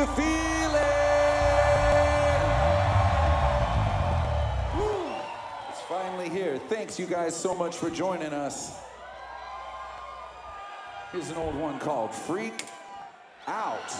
you feel it? Woo. It's finally here. Thanks, you guys, so much for joining us. Here's an old one called Freak Out.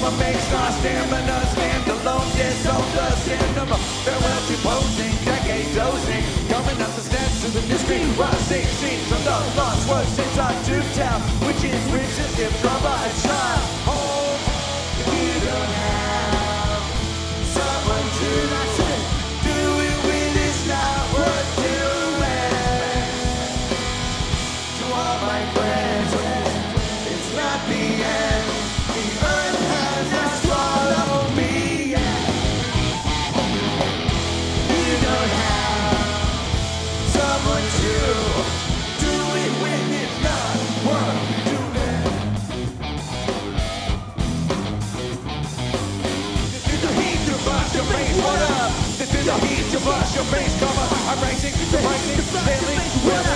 What makes our stamina stand alone. Yes, on the cinema, farewell to posing, decade dozing. Coming up the steps to the mystery, rising scenes from the lost words inside Tube Town, which is rich from if a child. Oh, we don't have someone to flash your face cover. I'm rising, rising, failing, willing.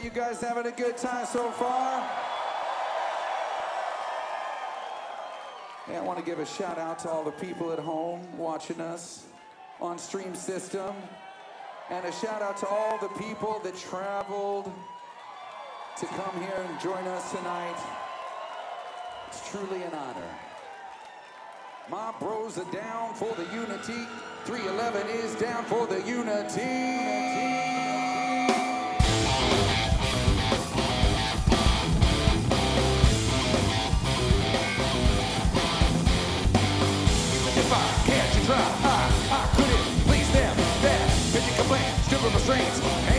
you guys having a good time so far. Hey, I want to give a shout out to all the people at home watching us on Stream System. And a shout out to all the people that traveled to come here and join us tonight. It's truly an honor. My bros are down for the unity. 311 is down for the unity. Saints.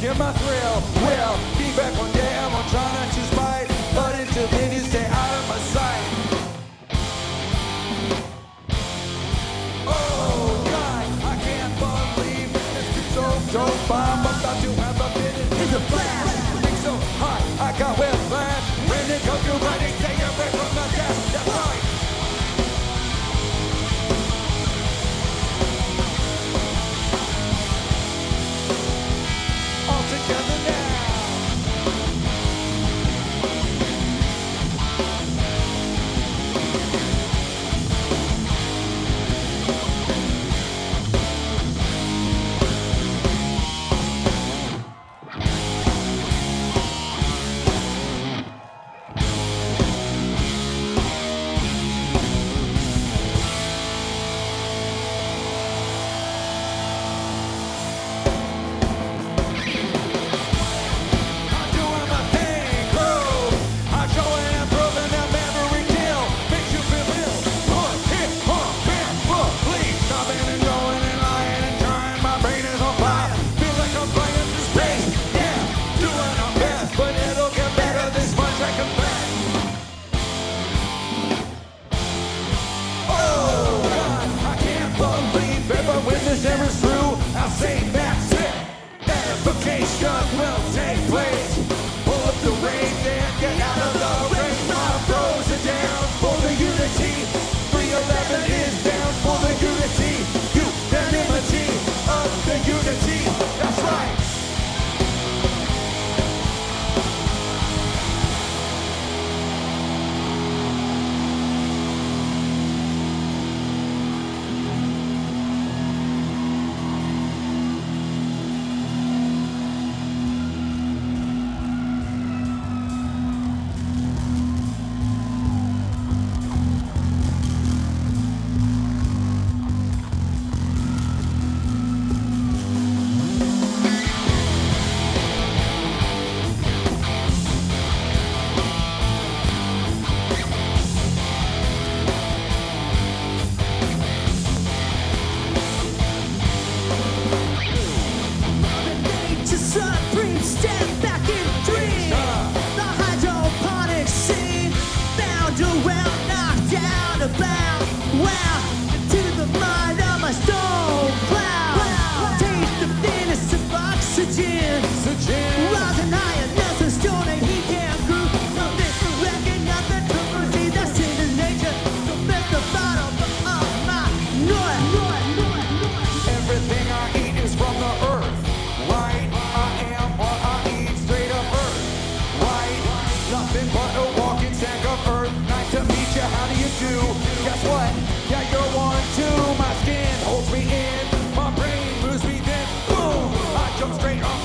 Get my thrill, Well, be back one day.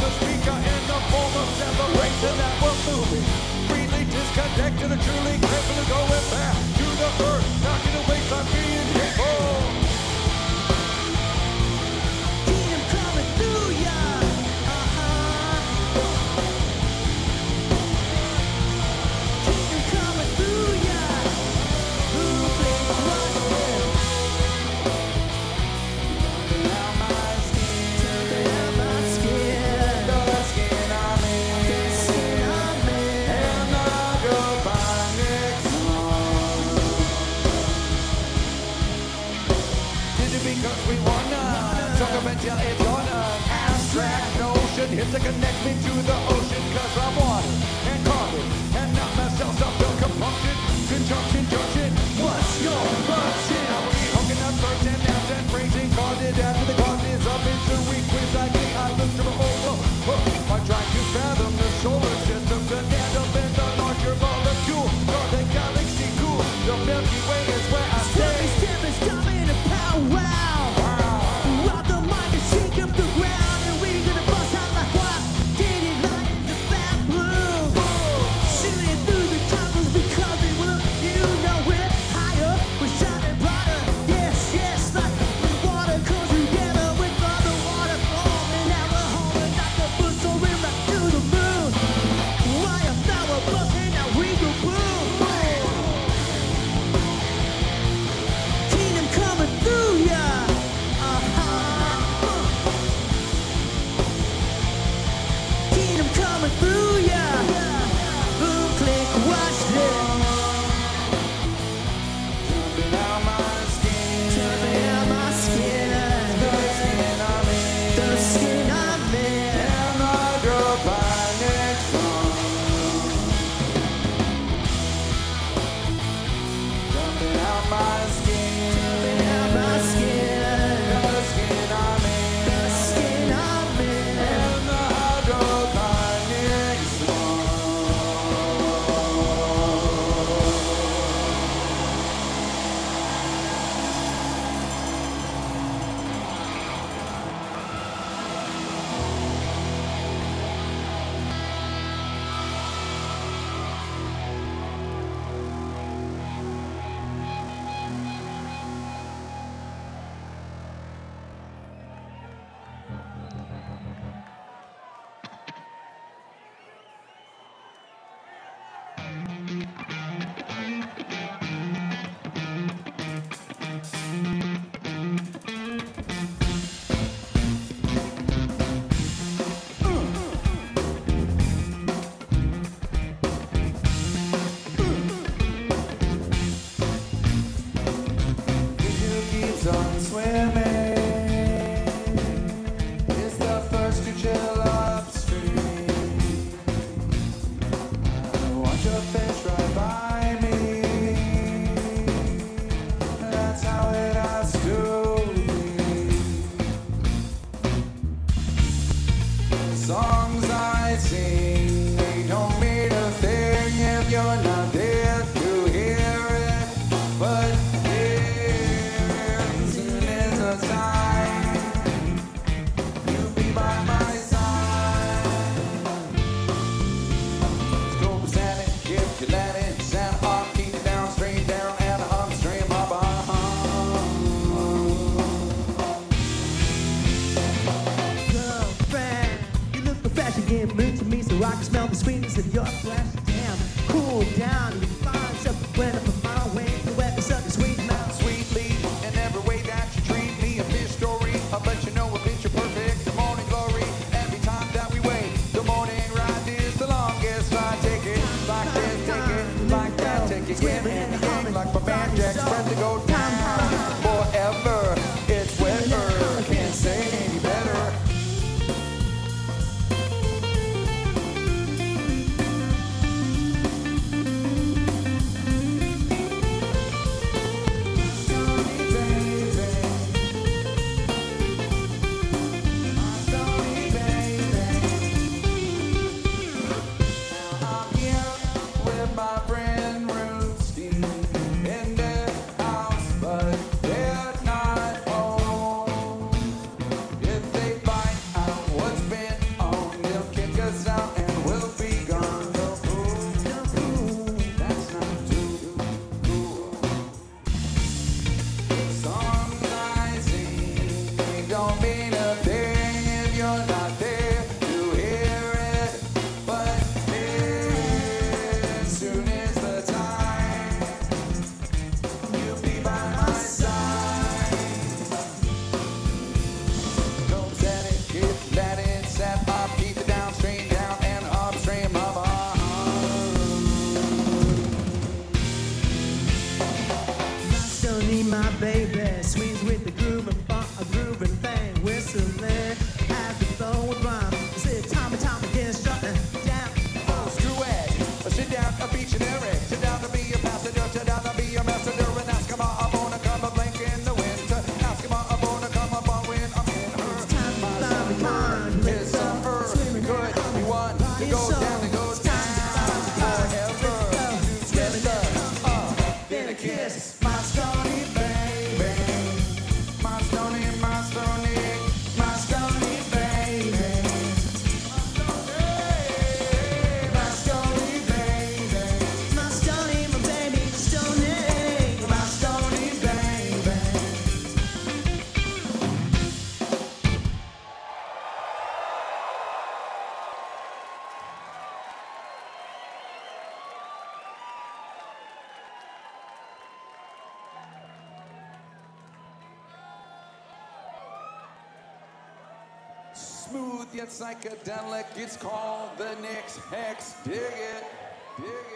the speaker in the form of separation that we're moving. Freely disconnected and truly crippled going back to the earth, knocking away from being till it's on an abstract notion. Hit to connect me to the ocean, cause I'm water. yet psychedelic. It's called the Nix Hex. Dig it. Dig it.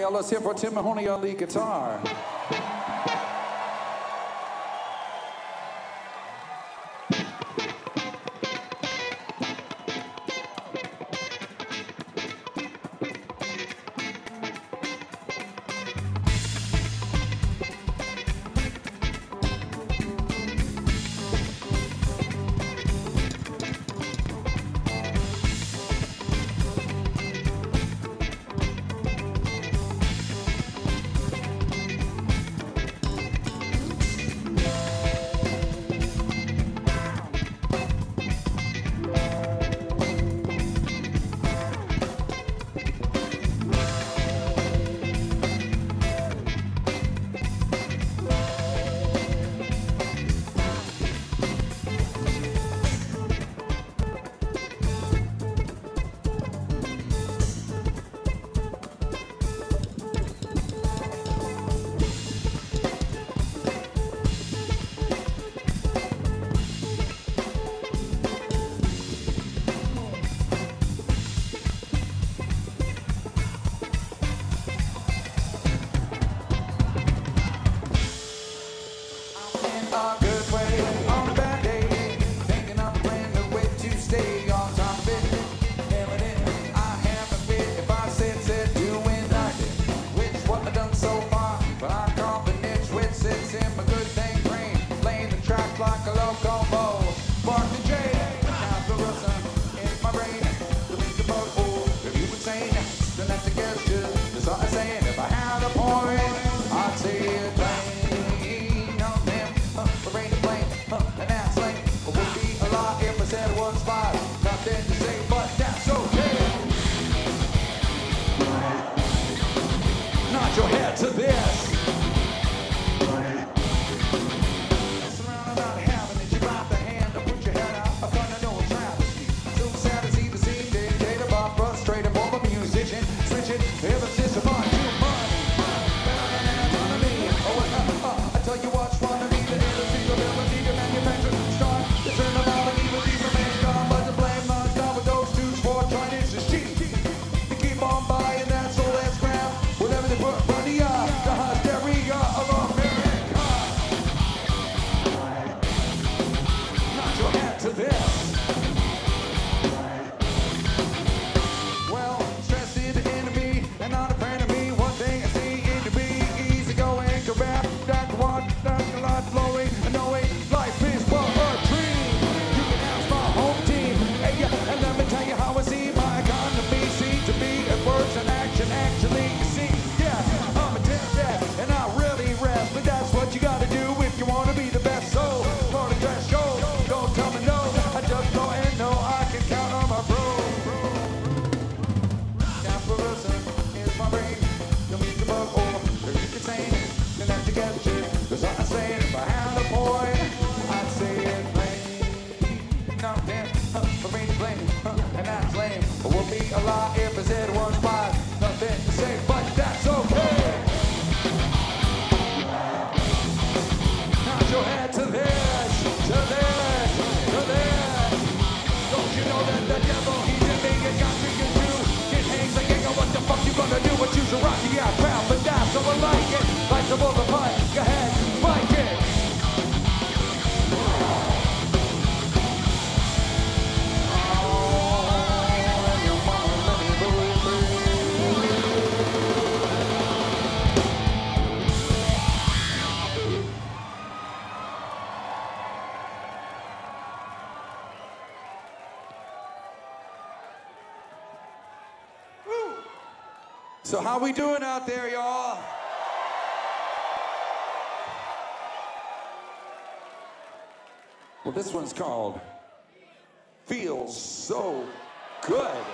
Mahoney. Let's hear for Tim Mahoney on the guitar. How we doing out there, y'all? Well, this one's called Feels So Good.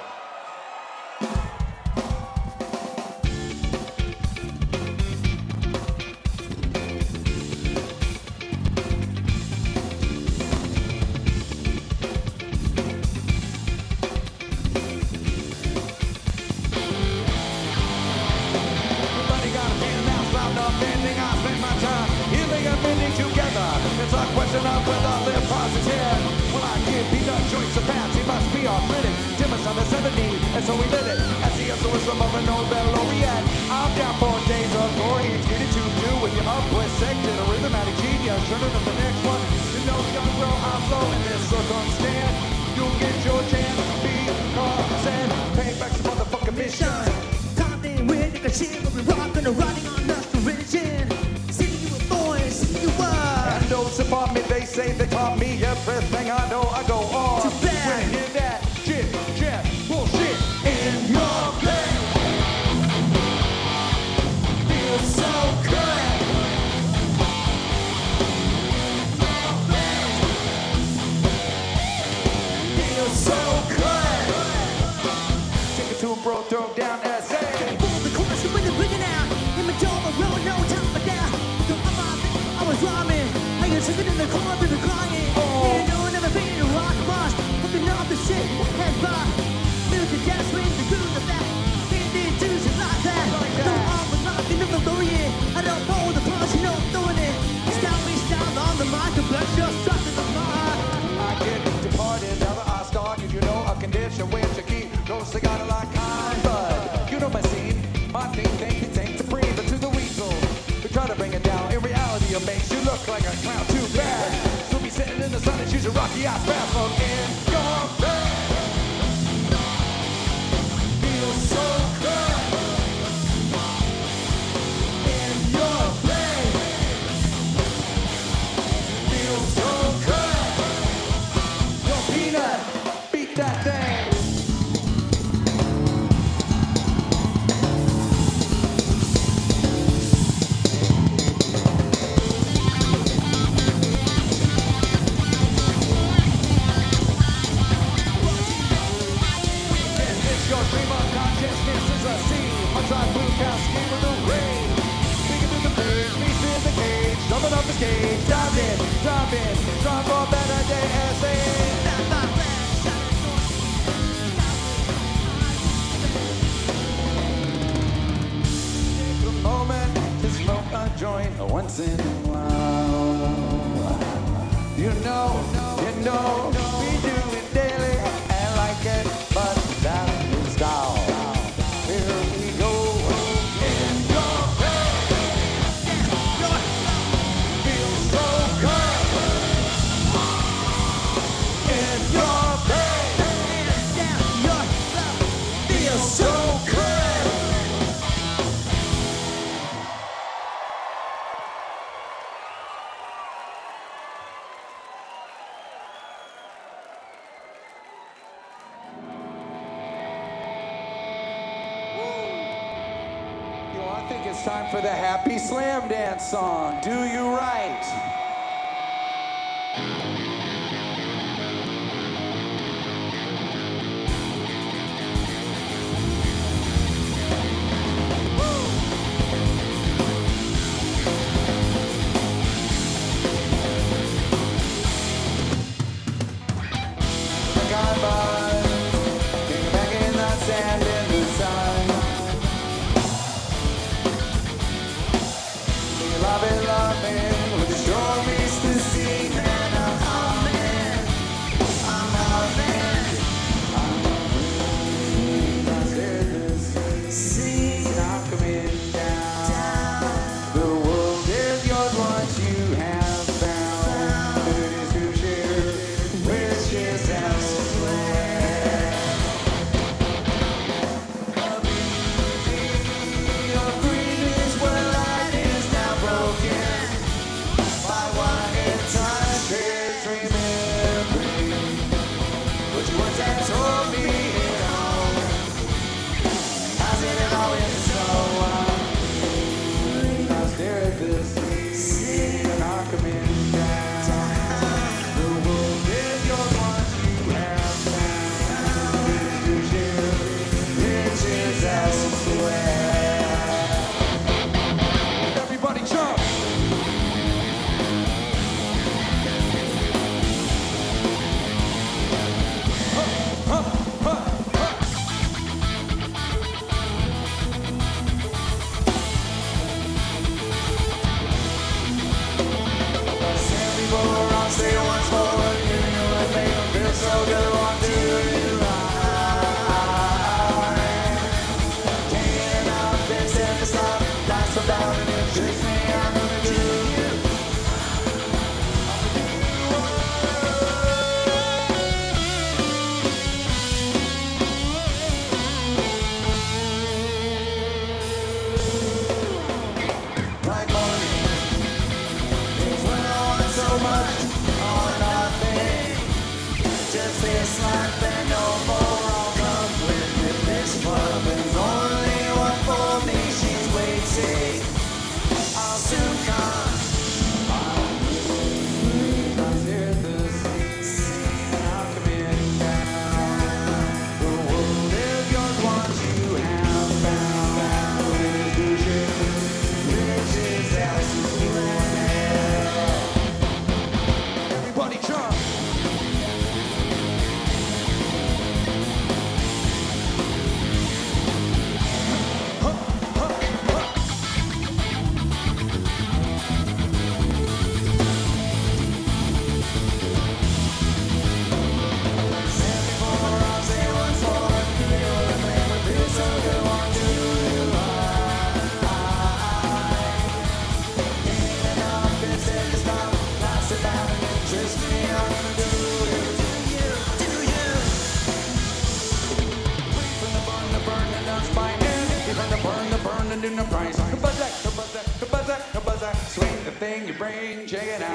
Check it out.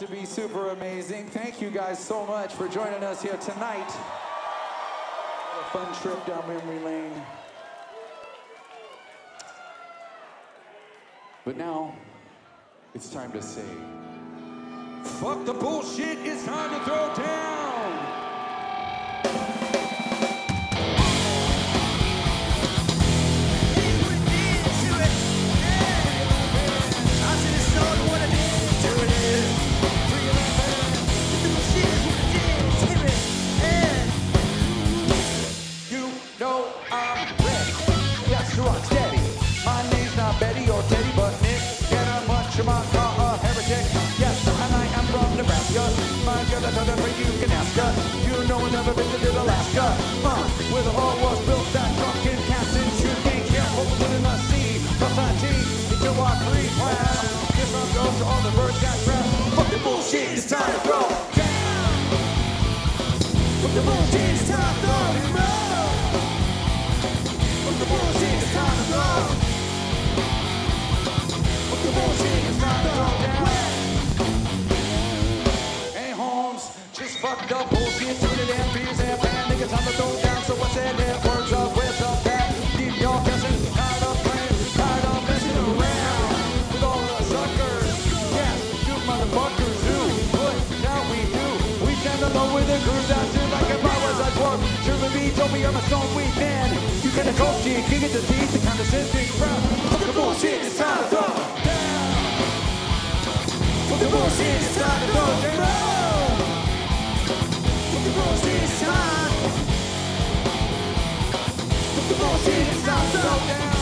To be super amazing. Thank you guys so much for joining us here tonight. A fun trip down memory lane. But now, it's time to say, fuck the bullshit, it's time to throw down. Never been to Alaska. Huh, where the whole was built that drunken captain should be careful in the sea. Plus I T, until I free. Wow, this one goes to all the birds got trapped. Fuck the bullshit, it's time to throw down. Fuck the bullshit, it's time to throw down. Fuck the bullshit, it's time to throw. Fuck the bullshit, it's time to throw down. Hey Holmes, just fuck the bullshit, turn it in, time to throw down. So what's that? That words of wisdom that keep y'all guessing. Tired of playing, tired of messing around with all the suckers. Yeah, you motherfuckers do. Now we do. We stand alone with the crew down to like if was a dwarf. Sure be told me I'm a stone weak man. You get a you can get the teeth, the condescending crowd. Fuck the bullshit, it's time to throw down. Fuck the bullshit, it's time to down. The bullshit, time to throw down.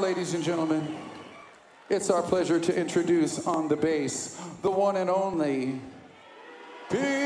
Ladies and gentlemen, it's our pleasure to introduce on the bass the one and only P-Nut.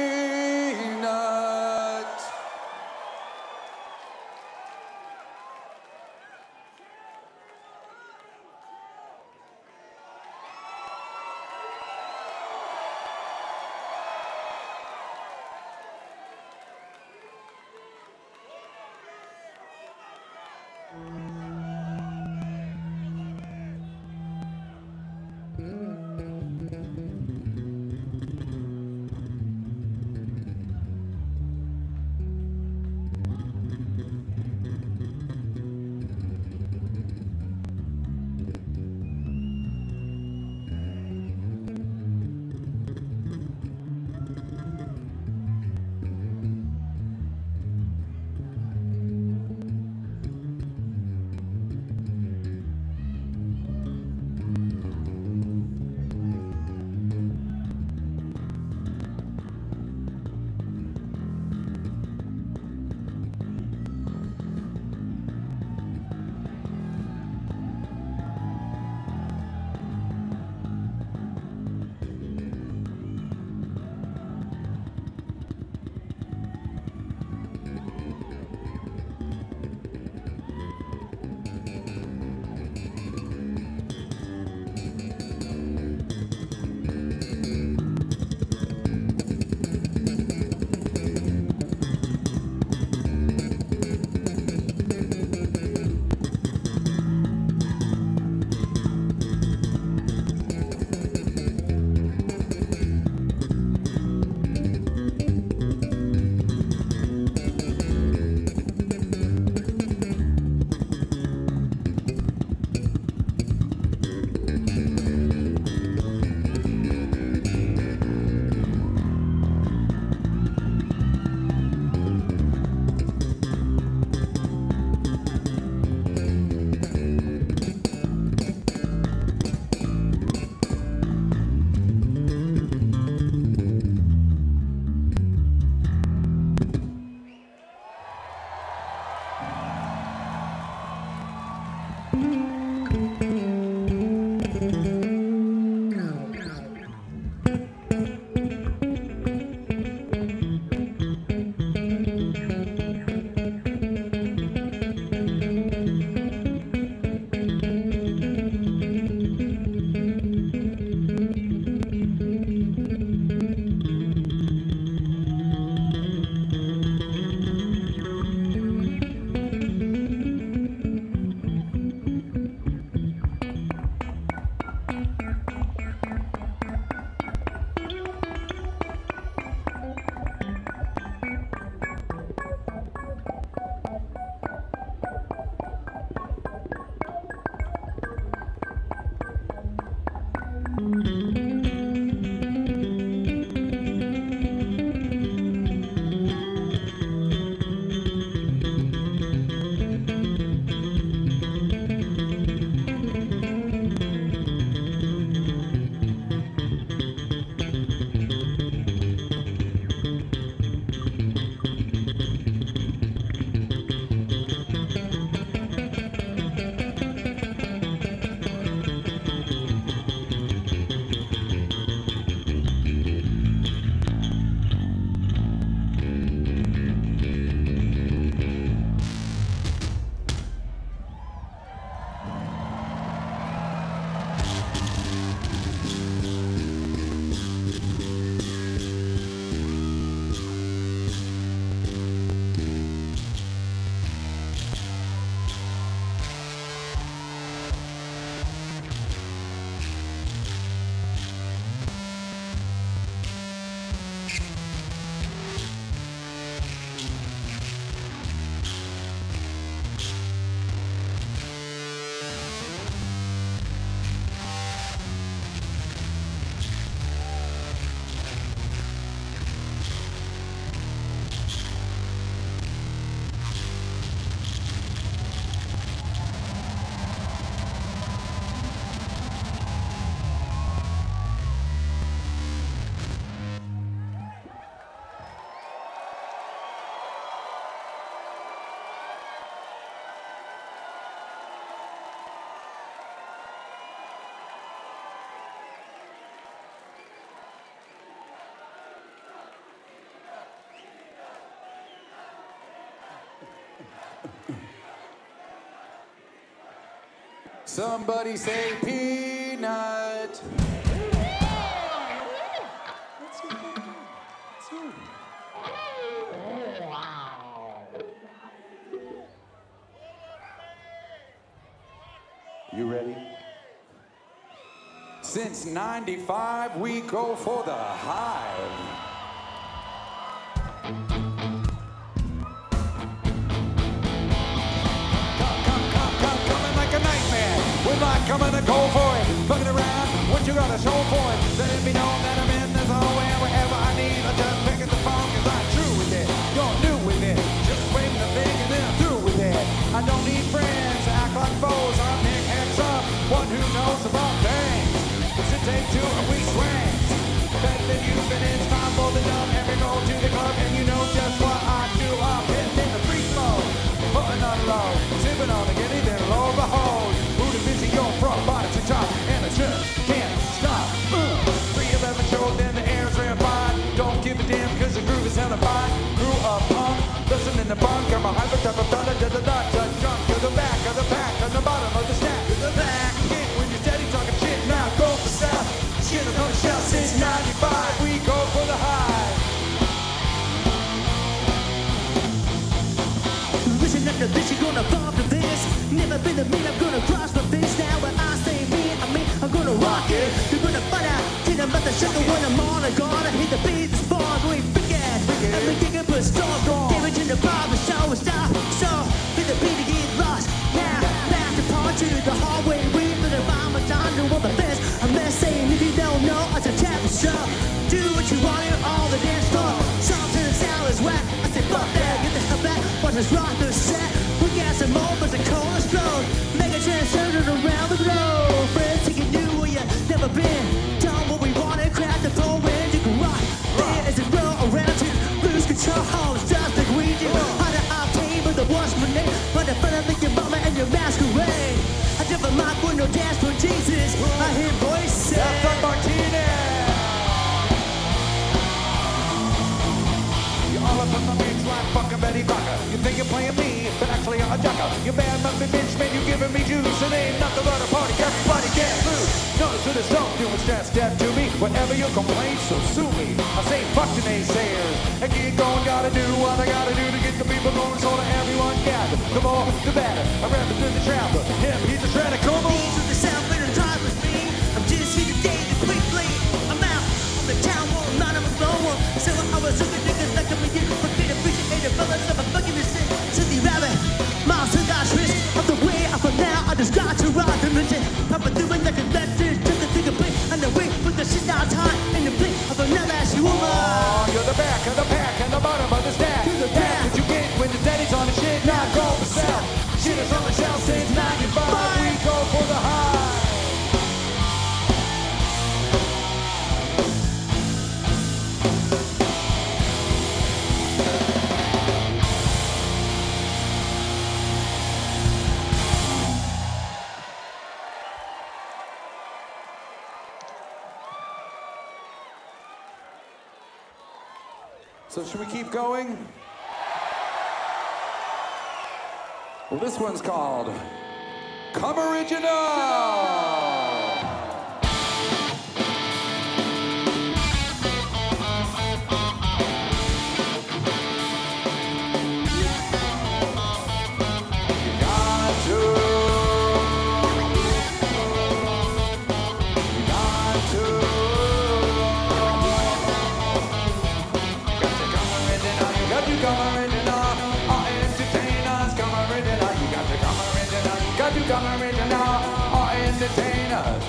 Somebody say P-Nut. You ready? Since 95, we go for the hive. Got to show for it? Let it be known that I'm in the zone where wherever I need. I just pick at the phone cause I'm true with it. You're new with it. Just waving the thing and then I'm through with it. I don't need friends to act like foes. I'm Nix Hex up, one who knows about things. It's a take two and we of the pack, on the bottom of the stack, to the back. Get when you're steady talking shit, now go for south. Shit the shelf since 95, we go for the high. Listen up to this, you're gonna fall for this. Never been the mean, I'm gonna cross my fist. Now when I say me, I mean I'm gonna rock it. You're gonna find out, till about to shut when I'm on. I'm gonna hit the beat, the spawn, going freaking. Everything I put storm, damage in the bar, the show is stop. So, hit the beat to the hallway, for the down to all the best. I'm not saying if you don't know, it's a tap show. Do what you want in all the dance floor. Something that sound is whack. I say fuck that, get the hell back. Watch this rock the set. We got some moments of cold explode. Mega chance centered around the globe. Friends, take it new where you never been. Done what we wanted, crack the floor and you can rock. There as it roll around to lose control. It's just like we do. How to obtain, but the worst my name. But the fun of your I never mind when no dance for Jesus. I hear voices. After Martinez. Mix like fucking Betty Crocker. You think you're playing me, but actually you're a jocker. You bad be bitch, man, you giving me juice. It ain't nothing but a party, everybody get loose. Notice who it's don't do it's just step to me. Whatever your complaint, so sue me. I say fuck the naysayers. And keep going, gotta do what I gotta do to get the people going so that everyone gather. The more, the better. I represent the traveler. Him, he's a shredder, come on. These are the sound Appreciate the fellas of a one's called Come Original. To original. Our entertainers,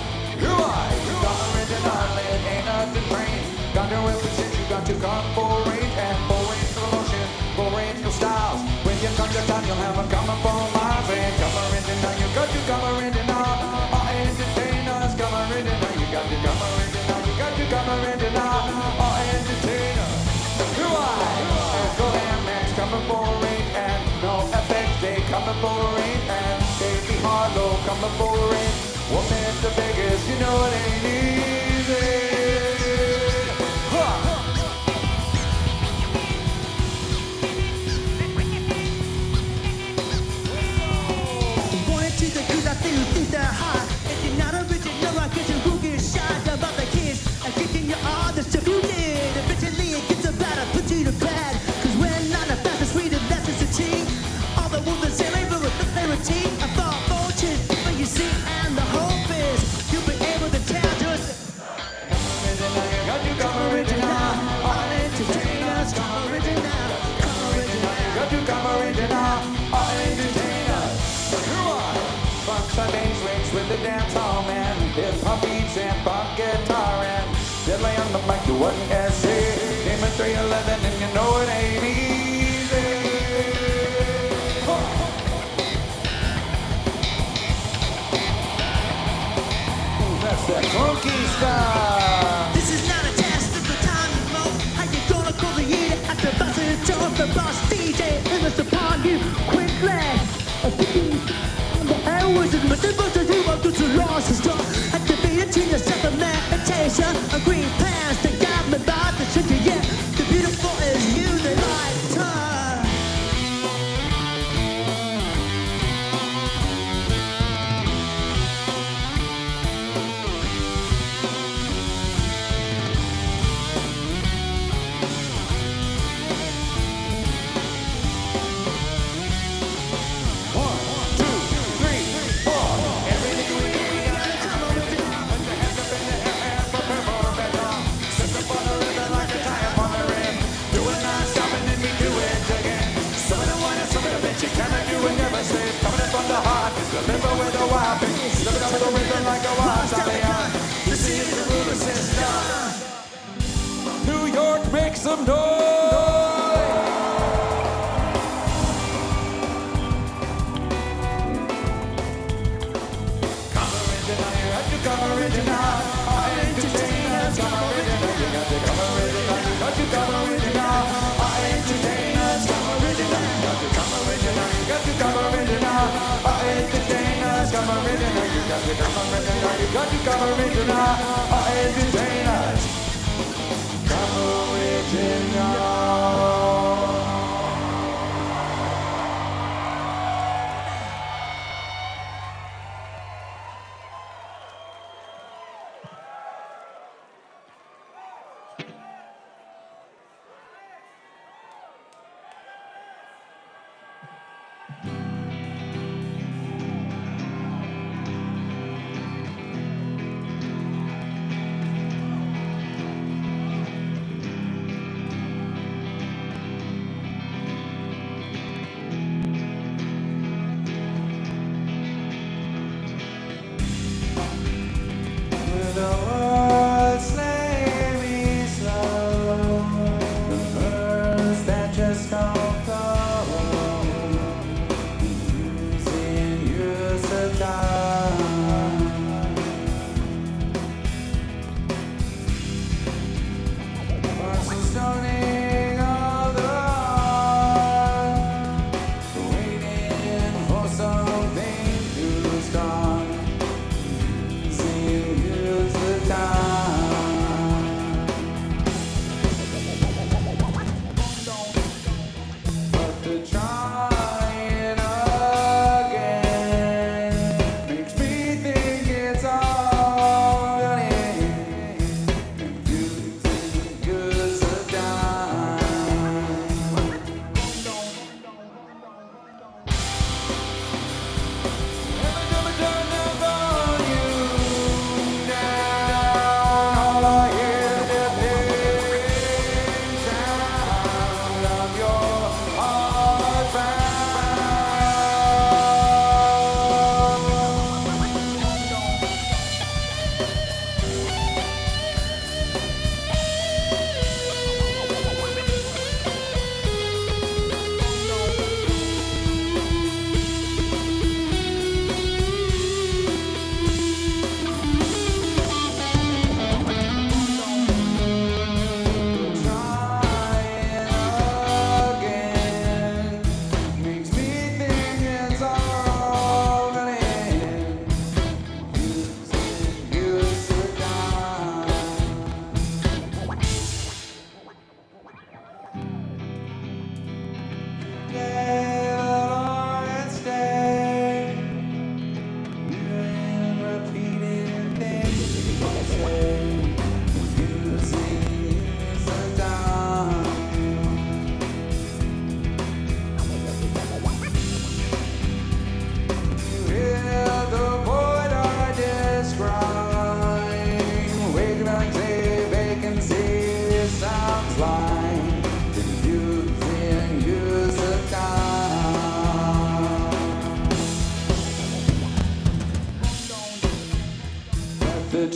are, you come original, it ain't nothing. Got you got and for range motion, for range for styles. When you come to you'll have coming for miles and come original, you got to come entertainers you got you got entertainers. And coming for rain and no for and Harlow, come before boring woman the Vegas, you know it ain't easy. I feel the If you're not original, I guess you will get shot. About the kids, I'm kicking your all, there's a the dance hall man. Hip hop beats and pop guitar and deadly on the mic. You wouldn't guess it. Came in 311 and you know it ain't easy. That's that funky style. This is not a test of the time and mode. How you gonna call the year at the buzzer? Tell the boss DJ, and it's upon you quickly.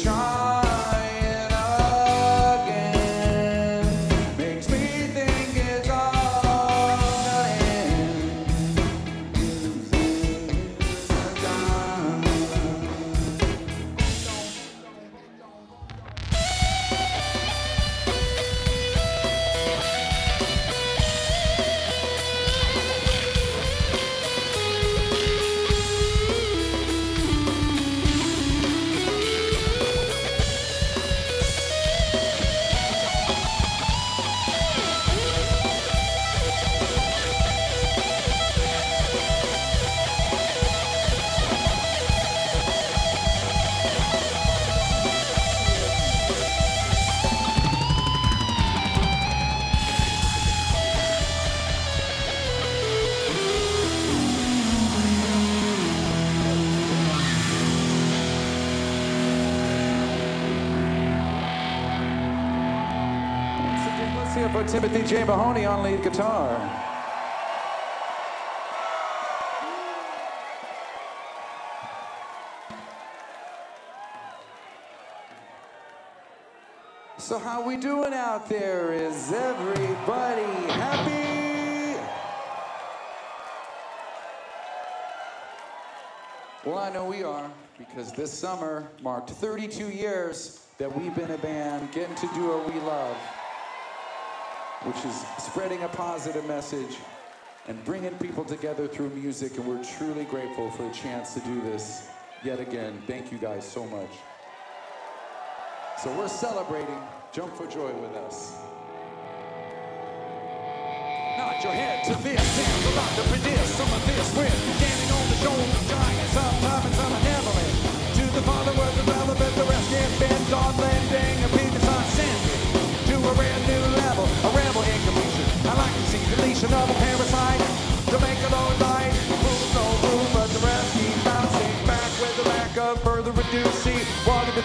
Trying for Mahoney on lead guitar. So how we doing out there? Is everybody happy? Well, I know we are because this summer marked 32 years that we've been a band getting to do what we love, which is spreading a positive message and bringing people together through music. And we're truly grateful for the chance to do this yet again. Thank you guys so much. So we're celebrating. Jump for joy with us. Nod your head to this, sounds a lot to predict. Some of this with standing on the shoulders of giants, sometimes and some heavily. To the followers of relevant,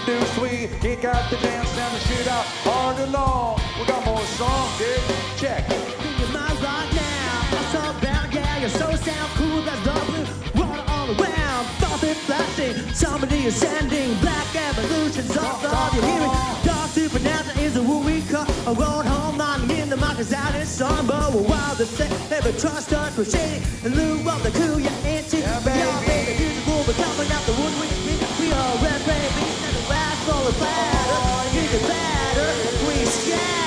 do, sweet. Kick out the dance down the shootout, hard along. We got more songs, dude. Check. Thinking my right now. I'm so bound, yeah, you're so sound cool. That's the blue water all around. Something flashing, somebody ascending. Black evolution, soft all you're hearing. Dark supernatural is a what we call a road home line. In the markets out in sun, but we're wild to say. Never trust us, we're shady. In lieu of the cool, you're. Yeah, baby. made the music will be coming out the woodwick. We, we are red, red, beats and the. You can batter, we scatter.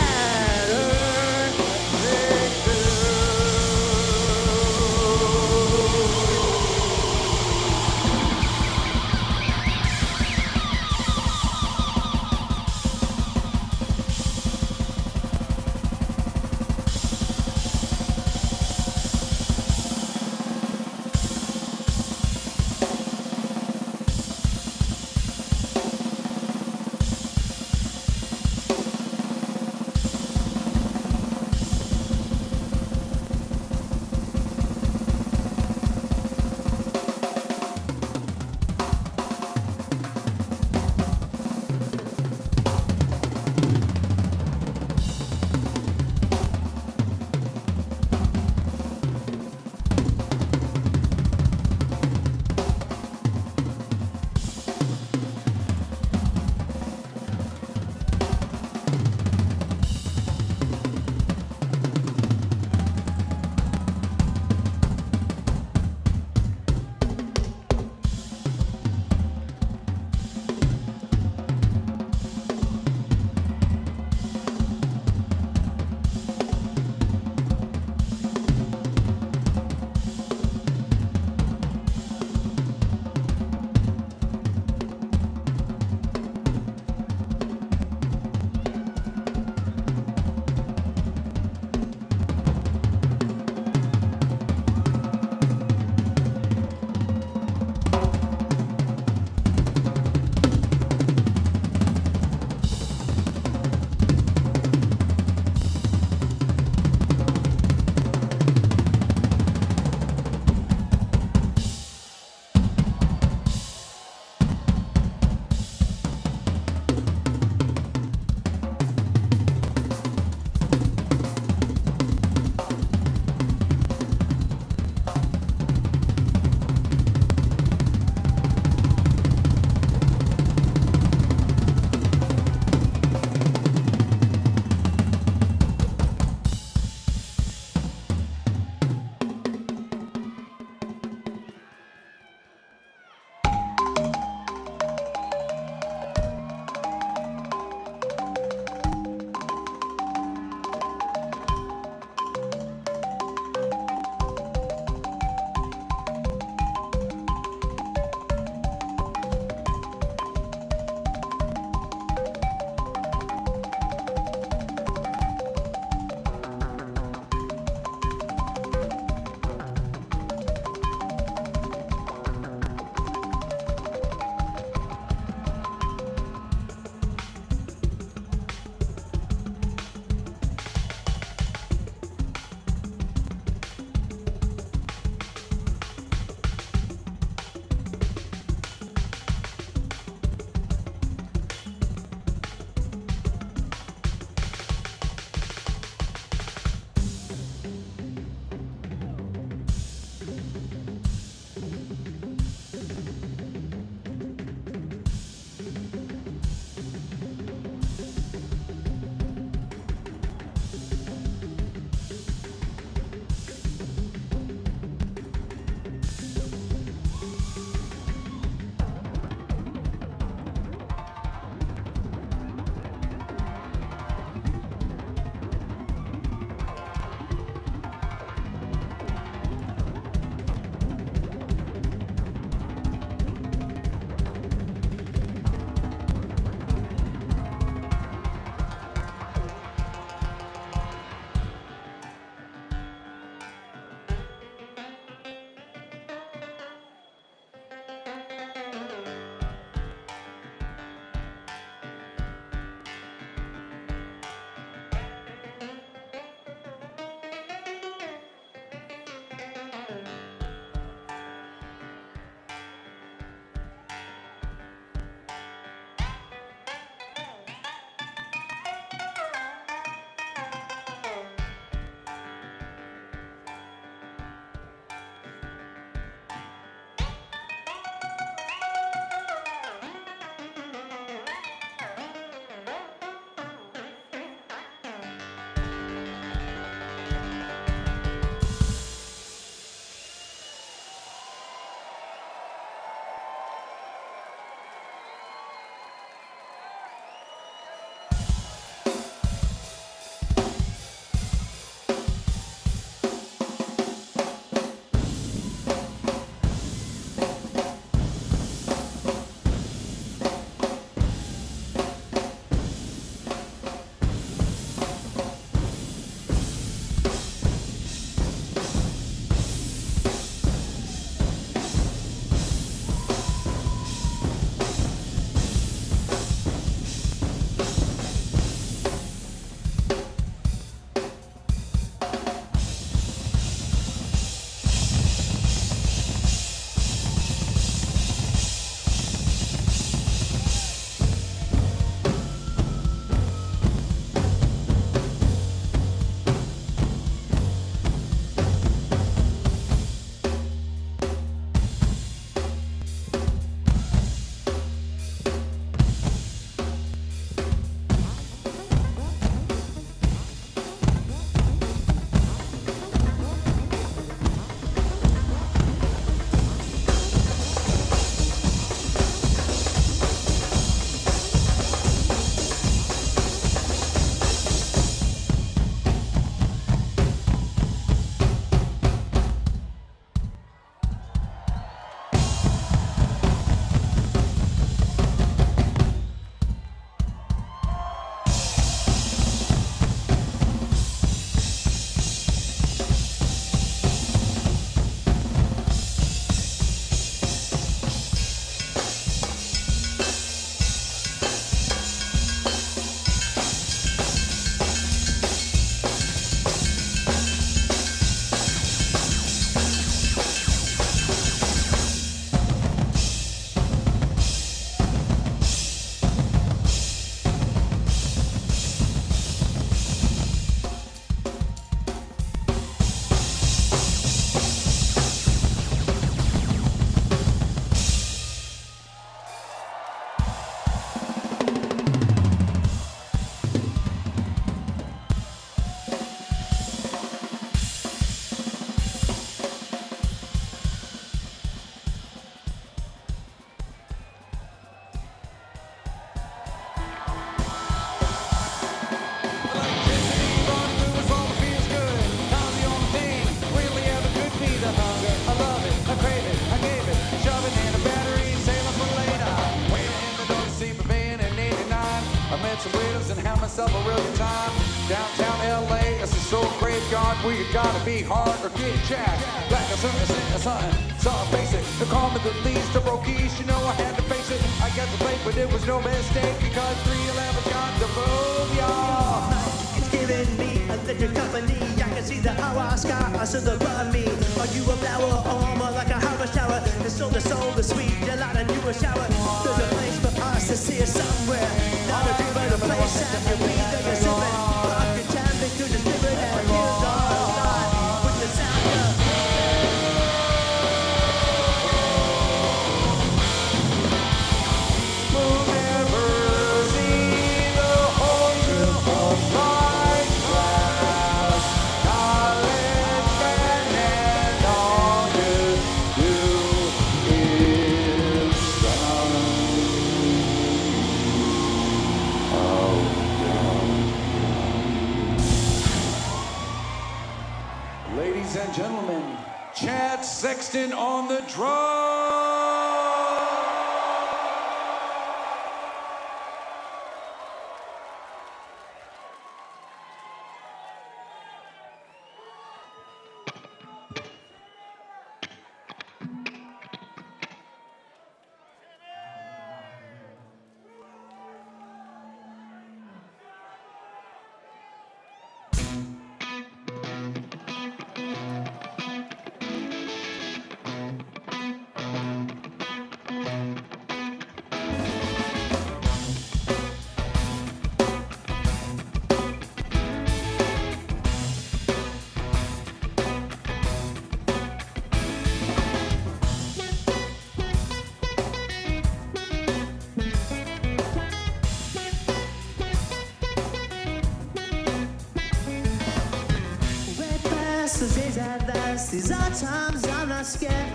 These are times I'm not scared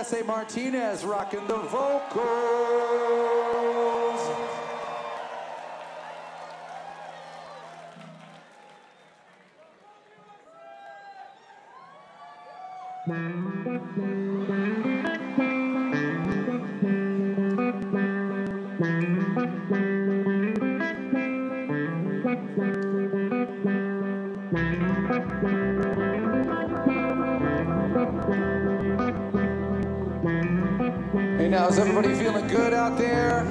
Vanessa Martinez rocking the vocal. Hey now, is everybody feeling good out there?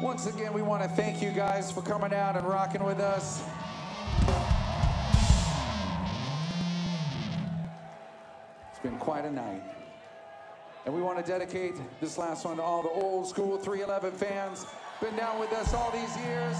Once again, we want to thank you guys for coming out and rocking with us. It's been quite a night. And we want to dedicate this last one to all the old school 311 fans. Been down with us all these years.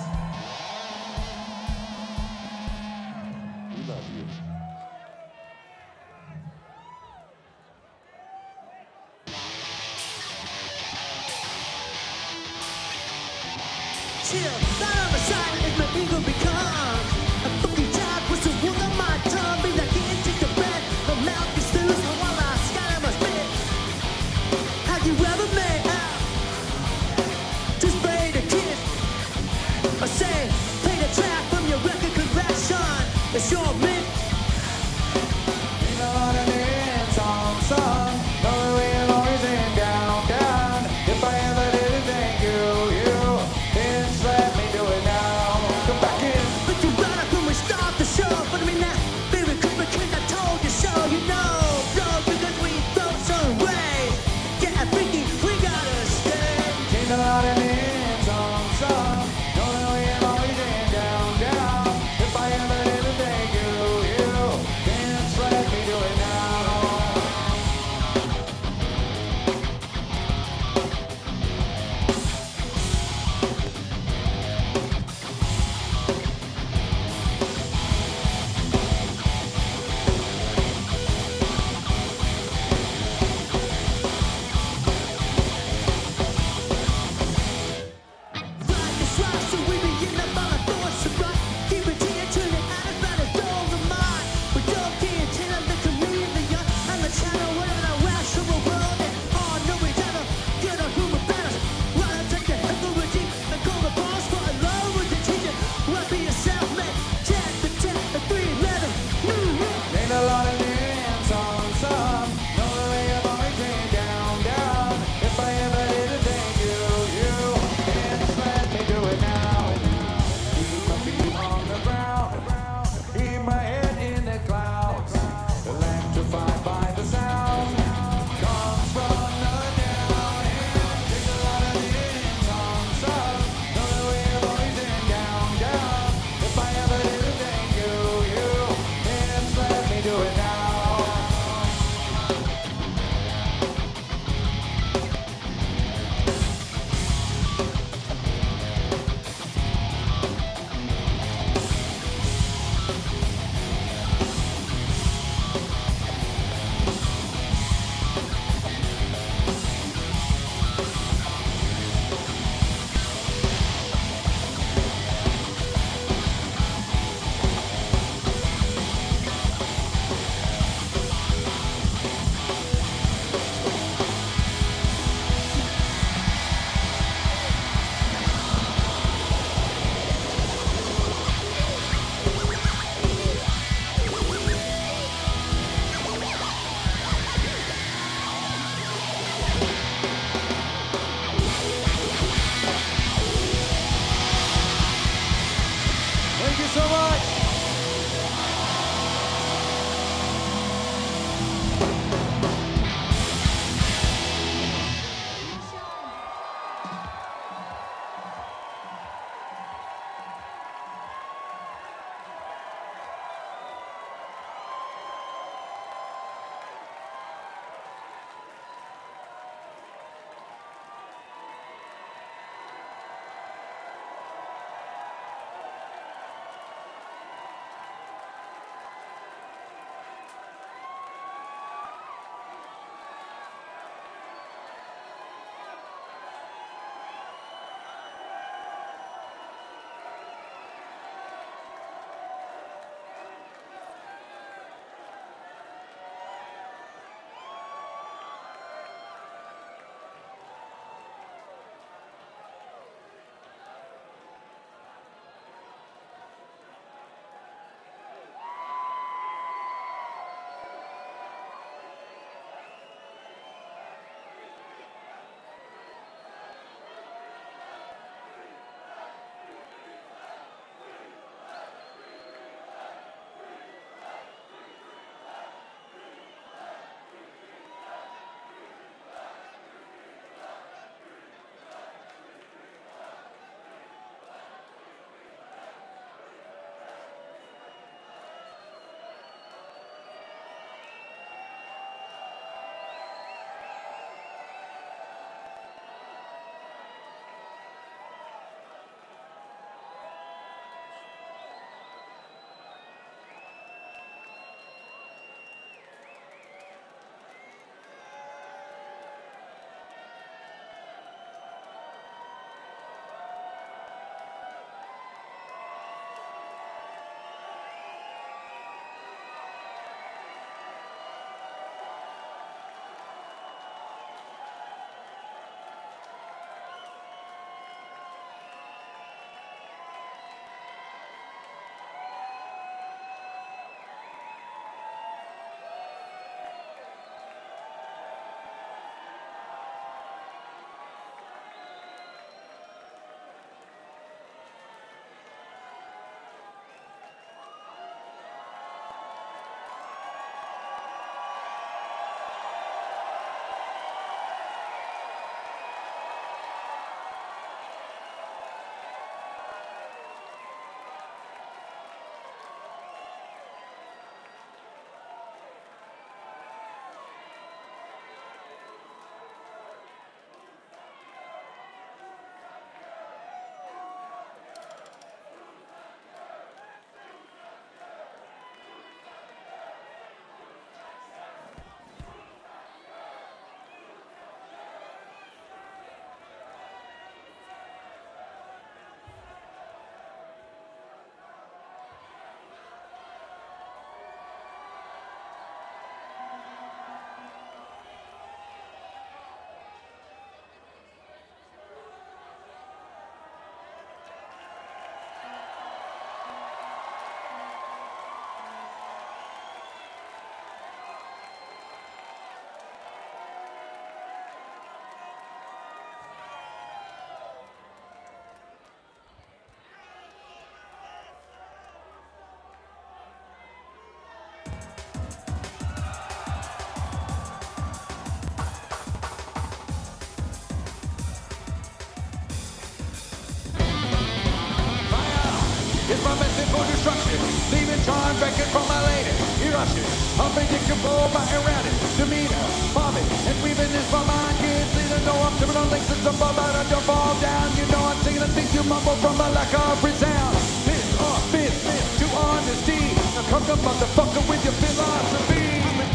Leaving charm beckon from my lady. Eruption, unpredictable by erratic demeanor. Vomit and weaving is for my. Kids leading no up to the links and above, but I don't fall down. You know I'm singing the things you mumble from a lack of resound. This or fifth, fifth to honesty. Now come the motherfucker with your philosophy. I'm a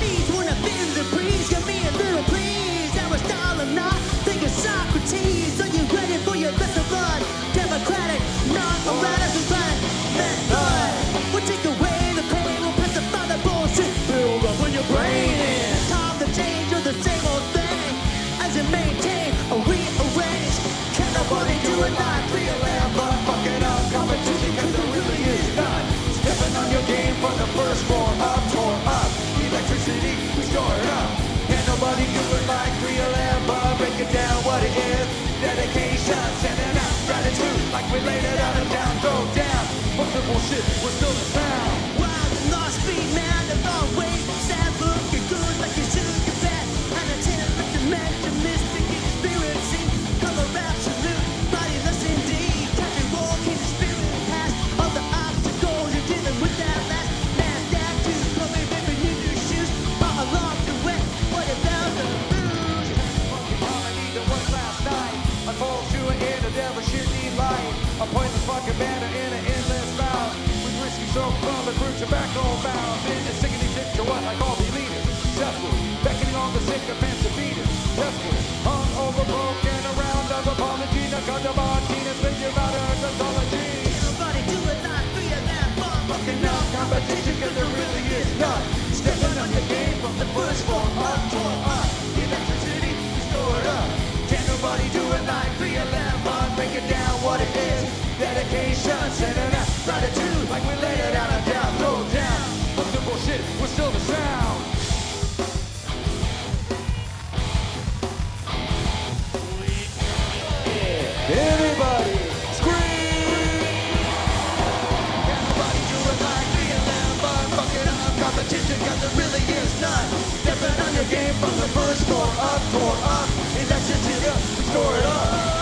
I feel the breeze. Give me a little please. Aristotle, not thinking Socrates. Are you ready for your lesson is. Dedication, sending out gratitude like we laid it out and down, go down. Fuck the bullshit, we're still the sound. Wild lost speed, man, tobacco bound. Been a dick to what I call the leaders. Successful, beckoning all the sycophants to Your game from the first floor up, tore up. Electricity, we store it up.